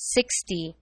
sixty.